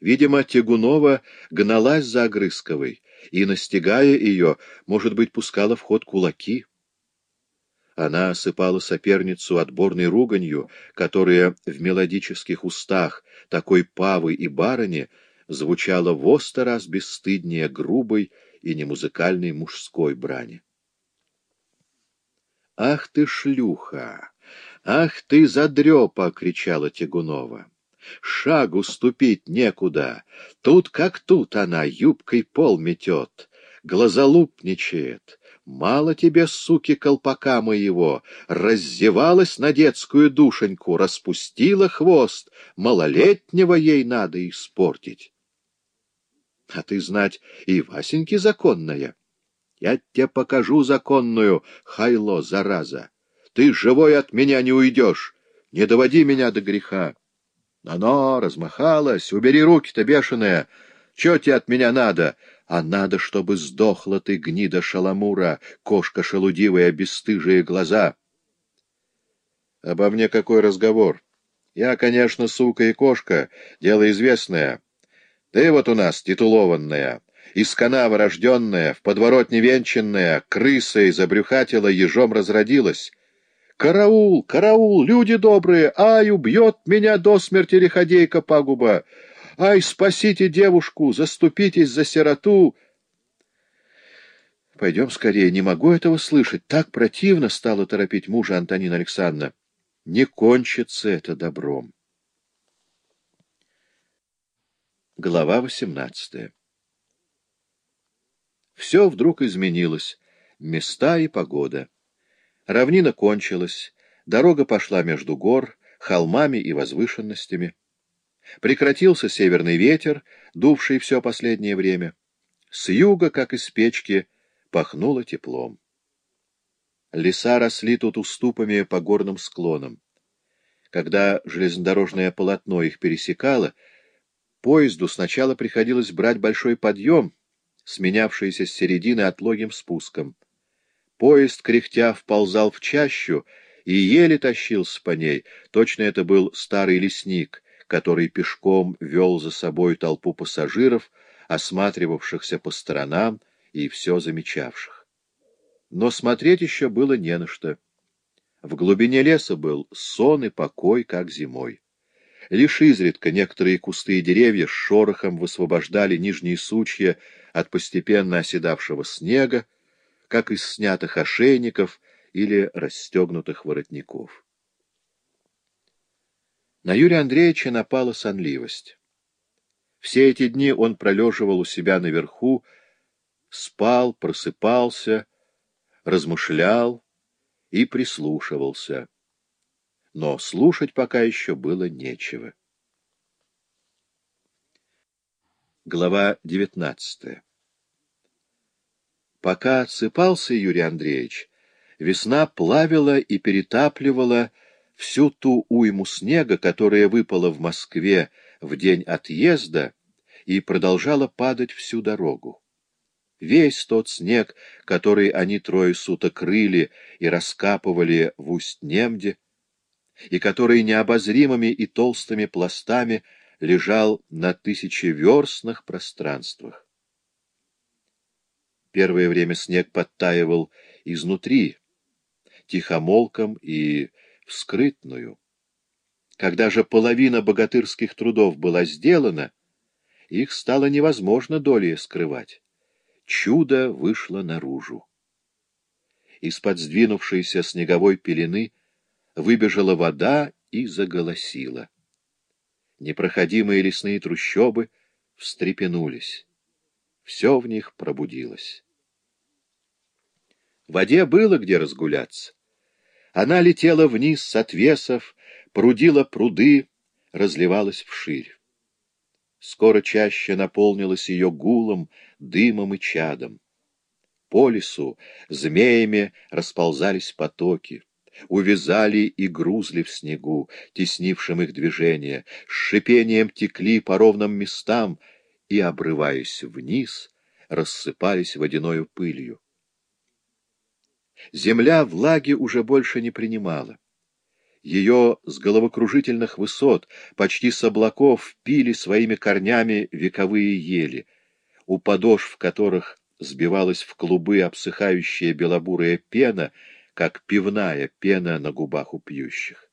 Видимо, Тягунова гналась за Огрызковой и, настигая ее, может быть, пускала в ход кулаки. Она осыпала соперницу отборной руганью, которая в мелодических устах такой павы и барыни звучала в сто раз бесстыднее грубой и немузыкальной мужской брани. «Ах ты, шлюха! Ах ты, задрепа!» — кричала Тягунова. «Шагу ступить некуда. Тут как тут она юбкой пол метет, глазолупничает. Мало тебе, суки, колпака моего, раздевалась на детскую душеньку, распустила хвост, малолетнего ей надо испортить. А ты знать, и Васеньки законная. Я тебе покажу законную, хайло, зараза. Ты живой от меня не уйдешь. Не доводи меня до греха. Но-но, размахалась, убери руки-то, бешеная. Чё тебе от меня надо? А надо, чтобы сдохла ты, гнида шаламура, кошка шелудивая, бесстыжие глаза. Обо мне какой разговор? Я, конечно, сука и кошка, дело известное. Ты вот у нас титулованная из канавы рожденная, в подворотне венчанная, крысой забрюхатила, ежом разродилась. «Караул! Караул! Люди добрые! Ай, убьет меня до смерти лиходейка пагуба! Ай, спасите девушку! Заступитесь за сироту!» «Пойдем скорее, не могу этого слышать. Так противно стало торопить мужа Антонина Александровна. Не кончится это добром». Глава восемнадцатая все вдруг изменилось. Места и погода. Равнина кончилась, дорога пошла между гор, холмами и возвышенностями. Прекратился северный ветер, дувший все последнее время. С юга, как из печки, пахнуло теплом. Леса росли тут уступами по горным склонам. Когда железнодорожное полотно их пересекало, поезду сначала приходилось брать большой подъем — сменявшиеся с середины отлогим спуском. Поезд, кряхтя, вползал в чащу и еле тащился по ней. Точно это был старый лесник, который пешком вел за собой толпу пассажиров, осматривавшихся по сторонам и все замечавших. Но смотреть еще было не на что. В глубине леса был сон и покой, как зимой. Лишь изредка некоторые кусты и деревья с шорохом высвобождали нижние сучья от постепенно оседавшего снега, как из снятых ошейников или расстегнутых воротников. На Юрия Андреевича напала сонливость. Все эти дни он пролеживал у себя наверху, спал, просыпался, размышлял и прислушивался. Но слушать пока еще было нечего. Глава девятнадцатая Пока отсыпался Юрий Андреевич, весна плавила и перетапливала всю ту уйму снега, которая выпала в Москве в день отъезда и продолжала падать всю дорогу. Весь тот снег, который они трое суток рыли и раскапывали в Усть-Немде, и который необозримыми и толстыми пластами лежал на тысячеверстных пространствах. Первое время снег подтаивал изнутри, тихомолком и вскрытную. Когда же половина богатырских трудов была сделана, их стало невозможно долей скрывать. Чудо вышло наружу. Из-под сдвинувшейся снеговой пелены выбежала вода и заголосила непроходимые лесные трущобы встрепенулись. Все в них пробудилось. В воде было где разгуляться. Она летела вниз с отвесов, прудила пруды, разливалась вширь. Скоро чаще наполнилась ее гулом, дымом и чадом. По лесу змеями расползались потоки увязали и грузли в снегу, теснившим их движение, с шипением текли по ровным местам и, обрываясь вниз, рассыпались водяною пылью. Земля влаги уже больше не принимала. Ее с головокружительных высот, почти с облаков, пили своими корнями вековые ели, у подошв которых сбивалась в клубы обсыхающая белобурая пена, как пивная пена на губах у пьющих.